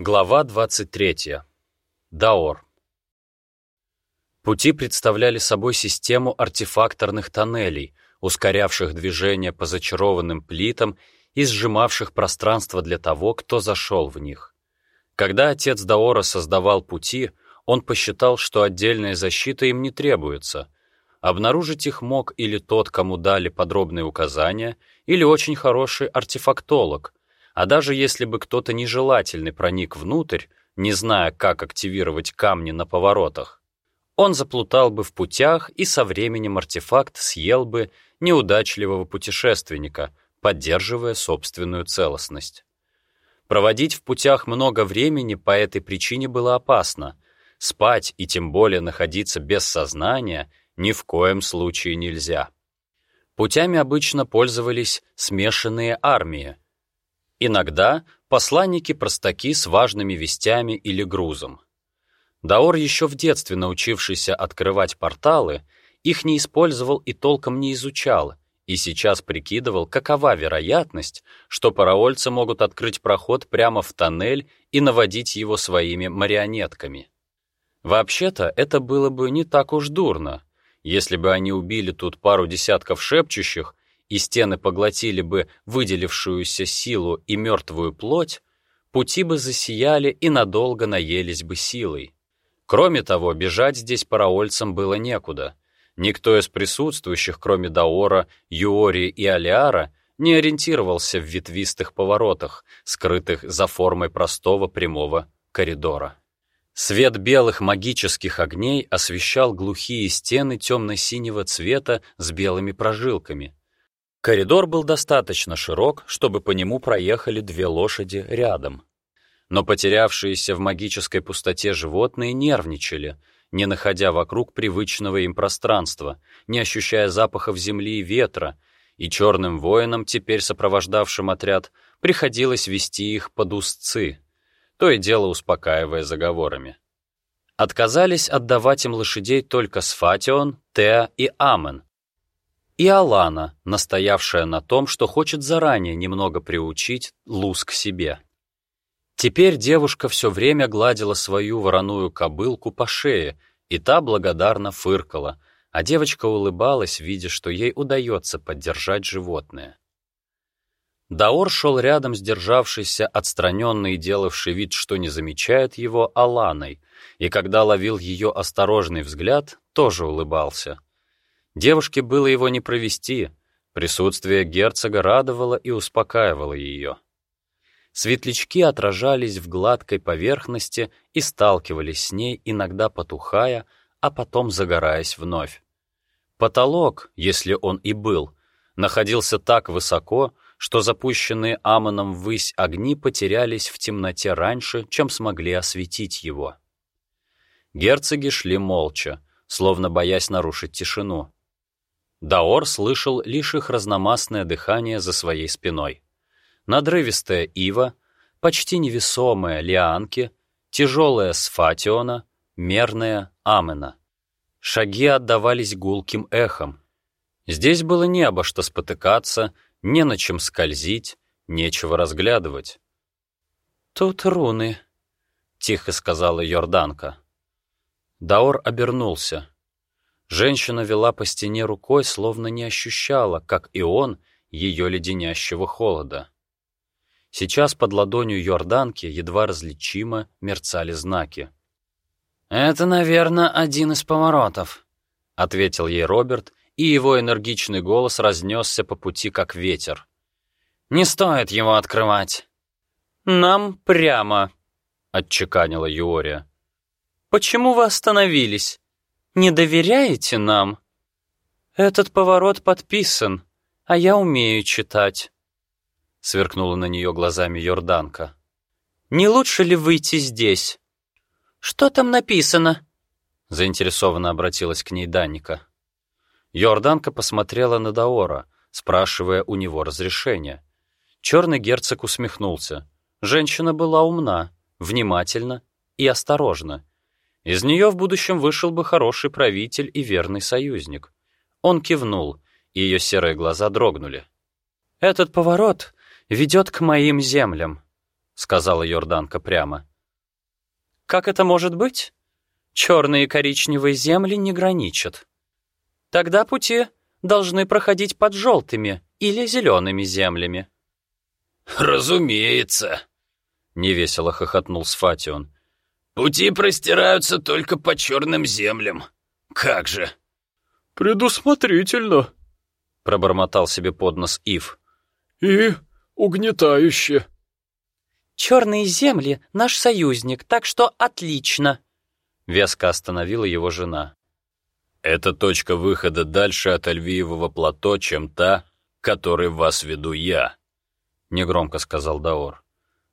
Глава 23. Даор. Пути представляли собой систему артефакторных тоннелей, ускорявших движение по зачарованным плитам и сжимавших пространство для того, кто зашел в них. Когда отец Даора создавал пути, он посчитал, что отдельная защита им не требуется. Обнаружить их мог или тот, кому дали подробные указания, или очень хороший артефактолог — а даже если бы кто-то нежелательный проник внутрь, не зная, как активировать камни на поворотах, он заплутал бы в путях и со временем артефакт съел бы неудачливого путешественника, поддерживая собственную целостность. Проводить в путях много времени по этой причине было опасно. Спать и тем более находиться без сознания ни в коем случае нельзя. Путями обычно пользовались смешанные армии — Иногда посланники-простаки с важными вестями или грузом. Даор, еще в детстве научившийся открывать порталы, их не использовал и толком не изучал, и сейчас прикидывал, какова вероятность, что параольцы могут открыть проход прямо в тоннель и наводить его своими марионетками. Вообще-то это было бы не так уж дурно, если бы они убили тут пару десятков шепчущих и стены поглотили бы выделившуюся силу и мертвую плоть, пути бы засияли и надолго наелись бы силой. Кроме того, бежать здесь параольцам было некуда. Никто из присутствующих, кроме Даора, Юори и Алиара, не ориентировался в ветвистых поворотах, скрытых за формой простого прямого коридора. Свет белых магических огней освещал глухие стены темно-синего цвета с белыми прожилками, Коридор был достаточно широк, чтобы по нему проехали две лошади рядом. Но потерявшиеся в магической пустоте животные нервничали, не находя вокруг привычного им пространства, не ощущая запахов земли и ветра, и черным воинам, теперь сопровождавшим отряд, приходилось вести их под узцы, то и дело успокаивая заговорами. Отказались отдавать им лошадей только Сфатион, Теа и Амен, и Алана, настоявшая на том, что хочет заранее немного приучить Луз к себе. Теперь девушка все время гладила свою вороную кобылку по шее, и та благодарно фыркала, а девочка улыбалась, видя, что ей удается поддержать животное. Даор шел рядом с державшейся, отстраненной и делавшей вид, что не замечает его, Аланой, и когда ловил ее осторожный взгляд, тоже улыбался — Девушке было его не провести, присутствие герцога радовало и успокаивало ее. Светлячки отражались в гладкой поверхности и сталкивались с ней, иногда потухая, а потом загораясь вновь. Потолок, если он и был, находился так высоко, что запущенные Амоном ввысь огни потерялись в темноте раньше, чем смогли осветить его. Герцоги шли молча, словно боясь нарушить тишину. Даор слышал лишь их разномастное дыхание за своей спиной. Надрывистая ива, почти невесомая лианки, тяжелая сфатиона, мерная амена. Шаги отдавались гулким эхом. Здесь было не обо что спотыкаться, не на чем скользить, нечего разглядывать. «Тут руны», — тихо сказала Йорданка. Даор обернулся. Женщина вела по стене рукой, словно не ощущала, как и он, ее леденящего холода. Сейчас под ладонью Йорданки едва различимо мерцали знаки. «Это, наверное, один из поворотов», — ответил ей Роберт, и его энергичный голос разнесся по пути, как ветер. «Не стоит его открывать». «Нам прямо», — отчеканила Юория. «Почему вы остановились? Не доверяете нам? Этот поворот подписан, а я умею читать. Сверкнула на нее глазами Йорданка. Не лучше ли выйти здесь? Что там написано? Заинтересованно обратилась к ней Даника. Йорданка посмотрела на Даора, спрашивая у него разрешения. Черный герцог усмехнулся. Женщина была умна, внимательна и осторожна. Из нее в будущем вышел бы хороший правитель и верный союзник. Он кивнул, и ее серые глаза дрогнули. «Этот поворот ведет к моим землям», — сказала Йорданка прямо. «Как это может быть? Черные и коричневые земли не граничат. Тогда пути должны проходить под желтыми или зелеными землями». «Разумеется», — невесело хохотнул Сфатион. «Пути простираются только по черным землям. Как же!» «Предусмотрительно», — пробормотал себе под нос Ив. «И угнетающе». «Черные земли — наш союзник, так что отлично», — веско остановила его жена. «Это точка выхода дальше от Альвиевого плато, чем та, которой вас веду я», — негромко сказал Даор.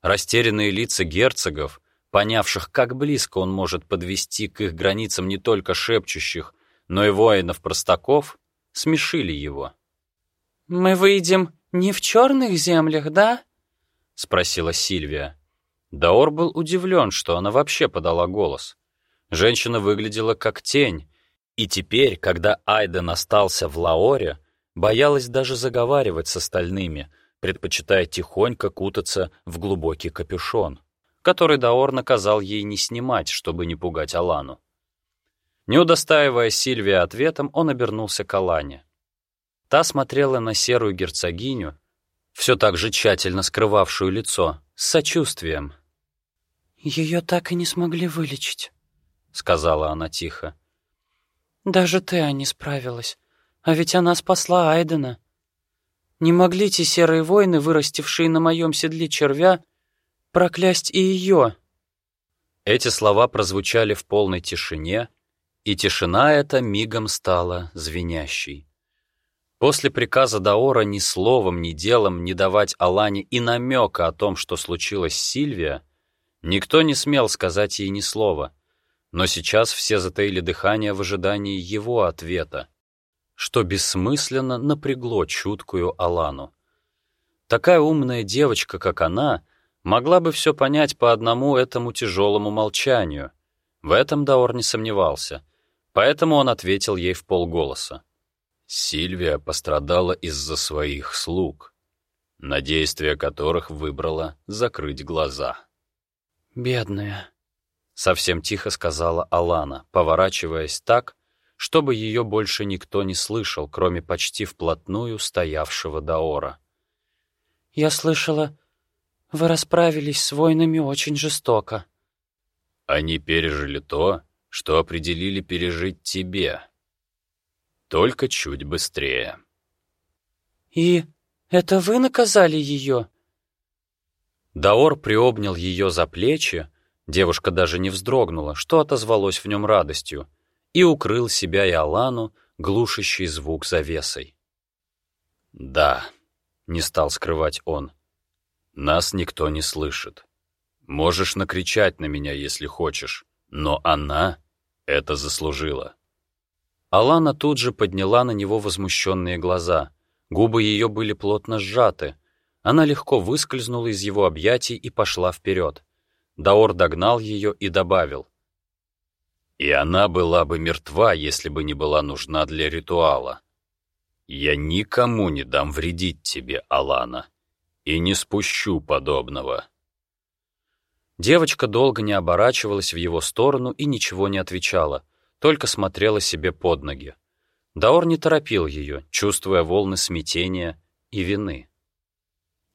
Растерянные лица герцогов, понявших, как близко он может подвести к их границам не только шепчущих, но и воинов-простаков, смешили его. «Мы выйдем не в черных землях, да?» — спросила Сильвия. Даор был удивлен, что она вообще подала голос. Женщина выглядела как тень, и теперь, когда Айден остался в Лаоре, боялась даже заговаривать с остальными, предпочитая тихонько кутаться в глубокий капюшон, который Даор наказал ей не снимать, чтобы не пугать Алану. Не удостаивая Сильвия ответом, он обернулся к Алане. Та смотрела на серую герцогиню, все так же тщательно скрывавшую лицо, с сочувствием. «Ее так и не смогли вылечить», — сказала она тихо. «Даже Теа не справилась, а ведь она спасла Айдена. Не могли те серые воины, вырастившие на моем седле червя, проклясть и ее?» Эти слова прозвучали в полной тишине, и тишина эта мигом стала звенящей. После приказа Даора ни словом, ни делом не давать Алане и намека о том, что случилось с Сильвия, никто не смел сказать ей ни слова, но сейчас все затаили дыхание в ожидании его ответа, что бессмысленно напрягло чуткую Алану. Такая умная девочка, как она, могла бы все понять по одному этому тяжелому молчанию. В этом Даор не сомневался, поэтому он ответил ей в полголоса. Сильвия пострадала из-за своих слуг, на действия которых выбрала закрыть глаза. «Бедная», — совсем тихо сказала Алана, поворачиваясь так, чтобы ее больше никто не слышал, кроме почти вплотную стоявшего Даора. «Я слышала, вы расправились с воинами очень жестоко». «Они пережили то, что определили пережить тебе», только чуть быстрее. «И это вы наказали ее?» Даор приобнял ее за плечи, девушка даже не вздрогнула, что отозвалось в нем радостью, и укрыл себя и Алану, глушащий звук завесой. «Да», — не стал скрывать он, — «нас никто не слышит. Можешь накричать на меня, если хочешь, но она это заслужила». Алана тут же подняла на него возмущенные глаза. Губы ее были плотно сжаты. Она легко выскользнула из его объятий и пошла вперед. Даор догнал ее и добавил. «И она была бы мертва, если бы не была нужна для ритуала. Я никому не дам вредить тебе, Алана, и не спущу подобного». Девочка долго не оборачивалась в его сторону и ничего не отвечала — только смотрела себе под ноги. Даор не торопил ее, чувствуя волны смятения и вины.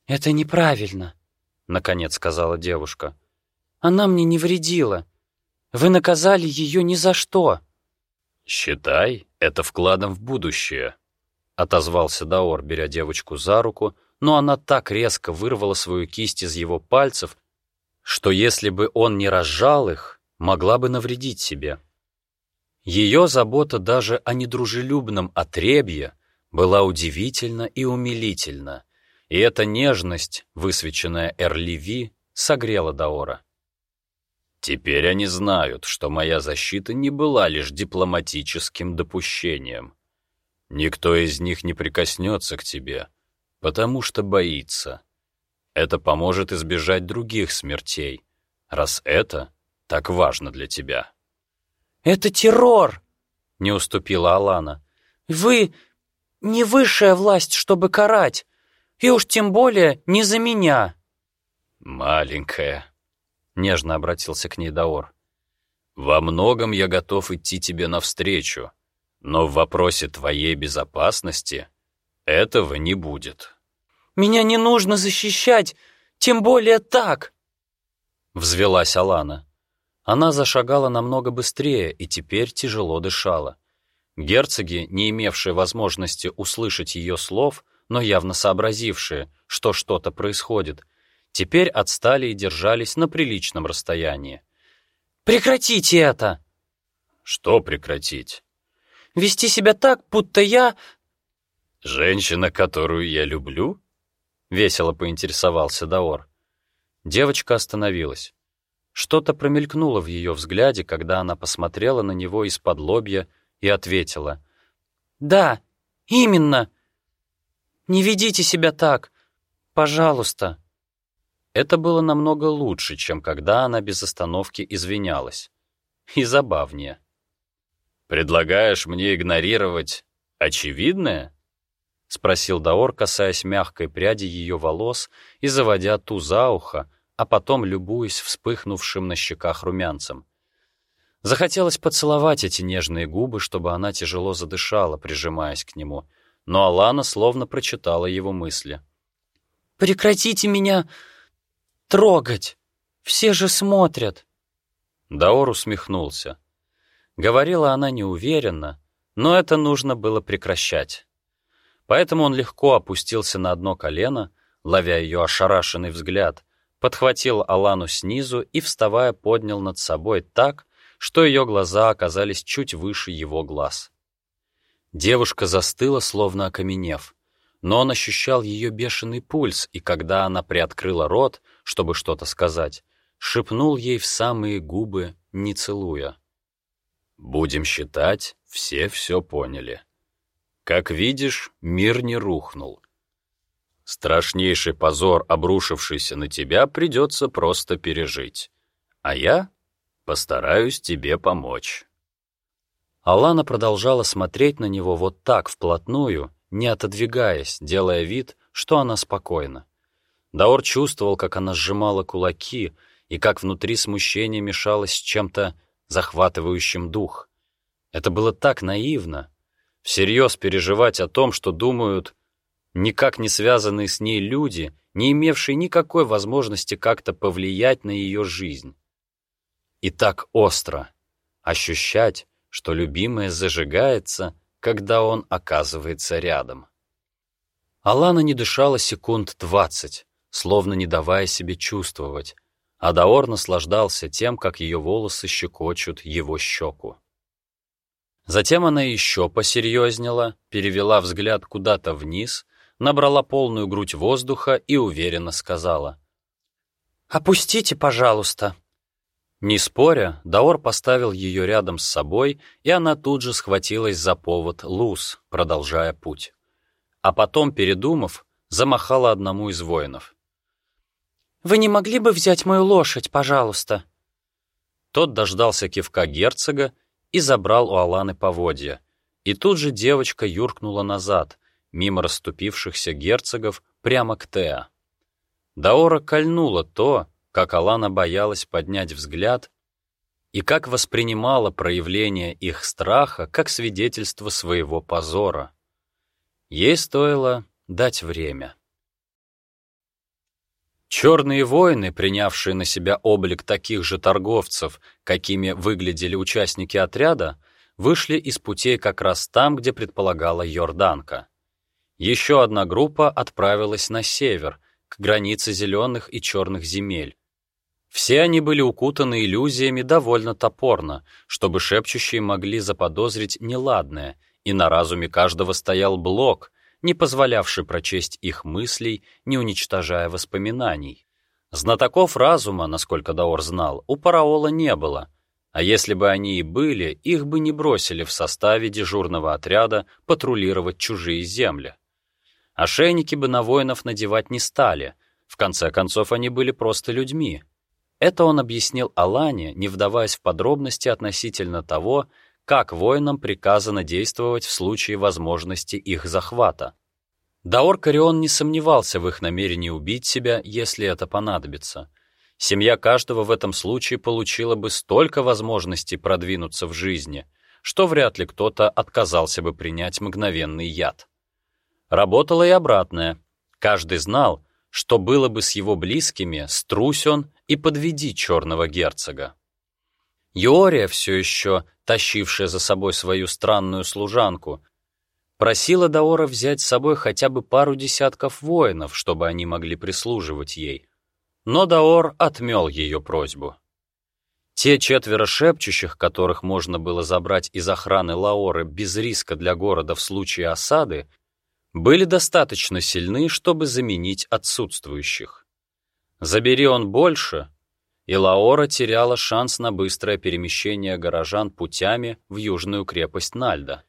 «Это неправильно», — наконец сказала девушка. «Она мне не вредила. Вы наказали ее ни за что». «Считай, это вкладом в будущее», — отозвался Даор, беря девочку за руку, но она так резко вырвала свою кисть из его пальцев, что если бы он не разжал их, могла бы навредить себе. Ее забота даже о недружелюбном отребье была удивительна и умилительна, и эта нежность, высвеченная Эрливи, согрела Даора. «Теперь они знают, что моя защита не была лишь дипломатическим допущением. Никто из них не прикоснется к тебе, потому что боится. Это поможет избежать других смертей, раз это так важно для тебя». «Это террор!» — не уступила Алана. «Вы не высшая власть, чтобы карать, и уж тем более не за меня». «Маленькая», — нежно обратился к ней Даор. «Во многом я готов идти тебе навстречу, но в вопросе твоей безопасности этого не будет». «Меня не нужно защищать, тем более так!» Взвелась Алана. Она зашагала намного быстрее и теперь тяжело дышала. Герцоги, не имевшие возможности услышать ее слов, но явно сообразившие, что что-то происходит, теперь отстали и держались на приличном расстоянии. «Прекратите это!» «Что прекратить?» «Вести себя так, будто я...» «Женщина, которую я люблю?» — весело поинтересовался Даор. Девочка остановилась. Что-то промелькнуло в ее взгляде, когда она посмотрела на него из-под лобья и ответила. «Да, именно. Не ведите себя так. Пожалуйста». Это было намного лучше, чем когда она без остановки извинялась. И забавнее. «Предлагаешь мне игнорировать очевидное?» — спросил Даор, касаясь мягкой пряди ее волос и заводя ту за ухо, а потом любуясь вспыхнувшим на щеках румянцем. Захотелось поцеловать эти нежные губы, чтобы она тяжело задышала, прижимаясь к нему, но Алана словно прочитала его мысли. «Прекратите меня трогать! Все же смотрят!» Даор усмехнулся. Говорила она неуверенно, но это нужно было прекращать. Поэтому он легко опустился на одно колено, ловя ее ошарашенный взгляд, подхватил Алану снизу и, вставая, поднял над собой так, что ее глаза оказались чуть выше его глаз. Девушка застыла, словно окаменев, но он ощущал ее бешеный пульс, и когда она приоткрыла рот, чтобы что-то сказать, шепнул ей в самые губы, не целуя. «Будем считать, все все поняли. Как видишь, мир не рухнул. Страшнейший позор, обрушившийся на тебя, придется просто пережить. А я постараюсь тебе помочь». Алана продолжала смотреть на него вот так, вплотную, не отодвигаясь, делая вид, что она спокойна. Даор чувствовал, как она сжимала кулаки и как внутри смущение мешалось с чем-то захватывающим дух. Это было так наивно. Всерьез переживать о том, что думают никак не связанные с ней люди, не имевшие никакой возможности как-то повлиять на ее жизнь. И так остро ощущать, что любимое зажигается, когда он оказывается рядом. Алана не дышала секунд двадцать, словно не давая себе чувствовать, а Даор наслаждался тем, как ее волосы щекочут его щеку. Затем она еще посерьезнела, перевела взгляд куда-то вниз набрала полную грудь воздуха и уверенно сказала. «Опустите, пожалуйста». Не споря, Даор поставил ее рядом с собой, и она тут же схватилась за повод луз, продолжая путь. А потом, передумав, замахала одному из воинов. «Вы не могли бы взять мою лошадь, пожалуйста?» Тот дождался кивка герцога и забрал у Аланы поводья. И тут же девочка юркнула назад, мимо расступившихся герцогов прямо к Теа. Даора кольнуло то, как Алана боялась поднять взгляд и как воспринимала проявление их страха как свидетельство своего позора. Ей стоило дать время. Черные воины, принявшие на себя облик таких же торговцев, какими выглядели участники отряда, вышли из путей как раз там, где предполагала Йорданка. Еще одна группа отправилась на север, к границе зеленых и черных земель. Все они были укутаны иллюзиями довольно топорно, чтобы шепчущие могли заподозрить неладное, и на разуме каждого стоял блок, не позволявший прочесть их мыслей, не уничтожая воспоминаний. Знатоков разума, насколько Даор знал, у Параола не было — а если бы они и были, их бы не бросили в составе дежурного отряда патрулировать чужие земли. Ошейники бы на воинов надевать не стали. В конце концов, они были просто людьми. Это он объяснил Алане, не вдаваясь в подробности относительно того, как воинам приказано действовать в случае возможности их захвата. Даор Карион не сомневался в их намерении убить себя, если это понадобится. Семья каждого в этом случае получила бы столько возможностей продвинуться в жизни, что вряд ли кто-то отказался бы принять мгновенный яд. Работало и обратное. Каждый знал, что было бы с его близкими, струсь он и подведи черного герцога. Юория, все еще тащившая за собой свою странную служанку, просила Даора взять с собой хотя бы пару десятков воинов, чтобы они могли прислуживать ей. Но Даор отмел ее просьбу. Те четверо шепчущих, которых можно было забрать из охраны Лаоры без риска для города в случае осады, были достаточно сильны, чтобы заменить отсутствующих. Забери он больше, и Лаора теряла шанс на быстрое перемещение горожан путями в южную крепость Нальда.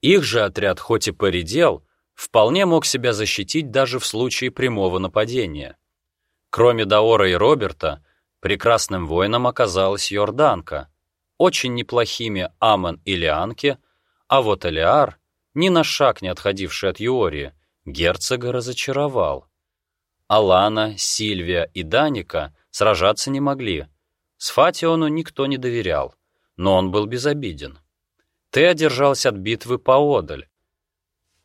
Их же отряд хоть и поредел, вполне мог себя защитить даже в случае прямого нападения. Кроме Даора и Роберта, прекрасным воином оказалась Йорданка, очень неплохими Амон и Лианке, а вот Элиар — ни на шаг не отходивший от Юории, герцога разочаровал. Алана, Сильвия и Даника сражаться не могли. С Фатиону никто не доверял, но он был безобиден. Ты одержался от битвы поодаль.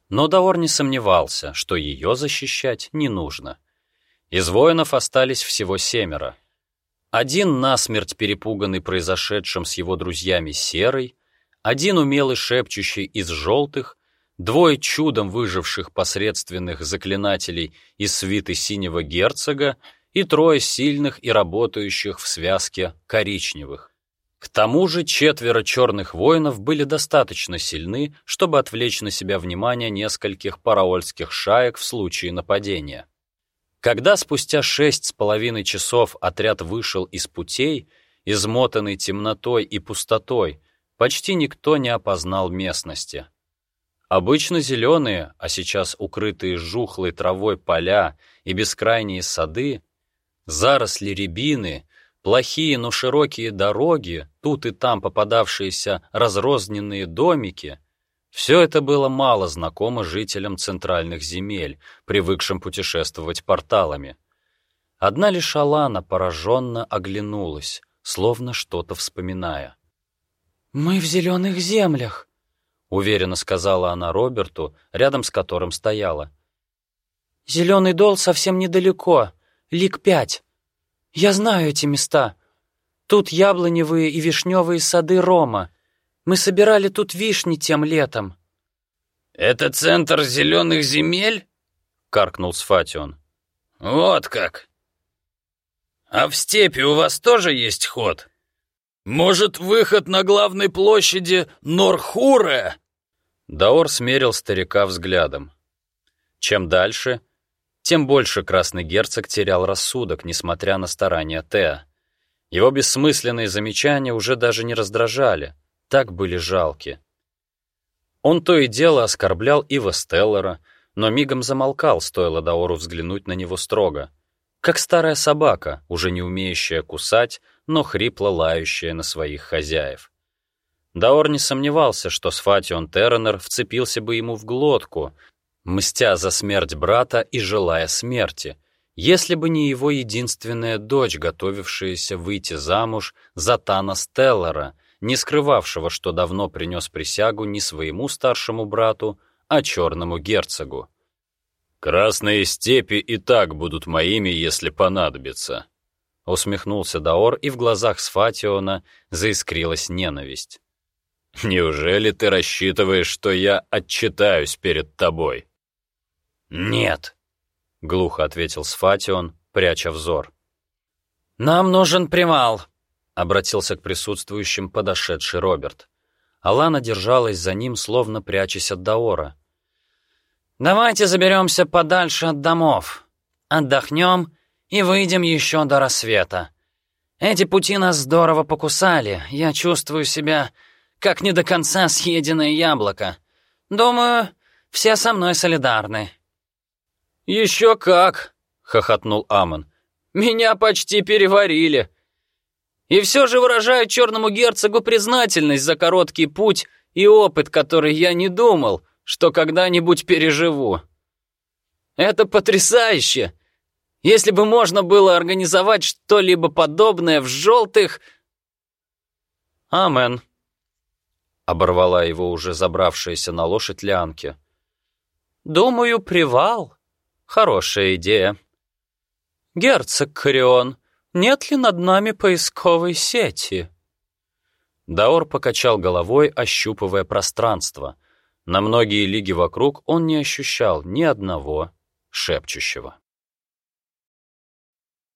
Но Даор не сомневался, что ее защищать не нужно. Из воинов остались всего семеро. Один насмерть перепуганный произошедшим с его друзьями Серый, один умелый шепчущий из желтых, двое чудом выживших посредственных заклинателей из свиты синего герцога и трое сильных и работающих в связке коричневых. К тому же четверо черных воинов были достаточно сильны, чтобы отвлечь на себя внимание нескольких параольских шаек в случае нападения. Когда спустя шесть с половиной часов отряд вышел из путей, измотанный темнотой и пустотой, почти никто не опознал местности. Обычно зеленые, а сейчас укрытые жухлой травой поля и бескрайние сады, заросли рябины, плохие, но широкие дороги, тут и там попадавшиеся разрозненные домики — все это было мало знакомо жителям центральных земель, привыкшим путешествовать порталами. Одна лишь Алана пораженно оглянулась, словно что-то вспоминая. «Мы в зеленых землях», — уверенно сказала она Роберту, рядом с которым стояла. «Зеленый дол совсем недалеко, лик пять. Я знаю эти места. Тут яблоневые и вишневые сады Рома. Мы собирали тут вишни тем летом». «Это центр зеленых земель?» — каркнул Сфатион. «Вот как! А в степи у вас тоже есть ход?» «Может, выход на главной площади Норхуре?» Даор смерил старика взглядом. Чем дальше, тем больше красный герцог терял рассудок, несмотря на старания Теа. Его бессмысленные замечания уже даже не раздражали, так были жалки. Он то и дело оскорблял Ива Стеллера, но мигом замолкал, стоило Даору взглянуть на него строго. Как старая собака, уже не умеющая кусать, но хрипло лающая на своих хозяев. Даор не сомневался, что Сфатион Терренер вцепился бы ему в глотку, мстя за смерть брата и желая смерти, если бы не его единственная дочь, готовившаяся выйти замуж за Тана Стеллера, не скрывавшего, что давно принес присягу не своему старшему брату, а черному герцогу. «Красные степи и так будут моими, если понадобится», Усмехнулся Даор, и в глазах Сфатиона заискрилась ненависть. «Неужели ты рассчитываешь, что я отчитаюсь перед тобой?» «Нет», — глухо ответил Сфатион, пряча взор. «Нам нужен привал», — обратился к присутствующим подошедший Роберт. Алана держалась за ним, словно прячась от Даора. «Давайте заберемся подальше от домов. Отдохнем и выйдем еще до рассвета. Эти пути нас здорово покусали, я чувствую себя как не до конца съеденное яблоко. Думаю, все со мной солидарны». «Еще как!» — хохотнул Амон. «Меня почти переварили. И все же выражаю черному герцогу признательность за короткий путь и опыт, который я не думал, что когда-нибудь переживу». Это потрясающе! Если бы можно было организовать что-либо подобное в желтых...» «Амен», — оборвала его уже забравшаяся на лошадь Лианки. «Думаю, привал. Хорошая идея. Герцог Корион, нет ли над нами поисковой сети?» Даор покачал головой, ощупывая пространство. На многие лиги вокруг он не ощущал ни одного шепчущего.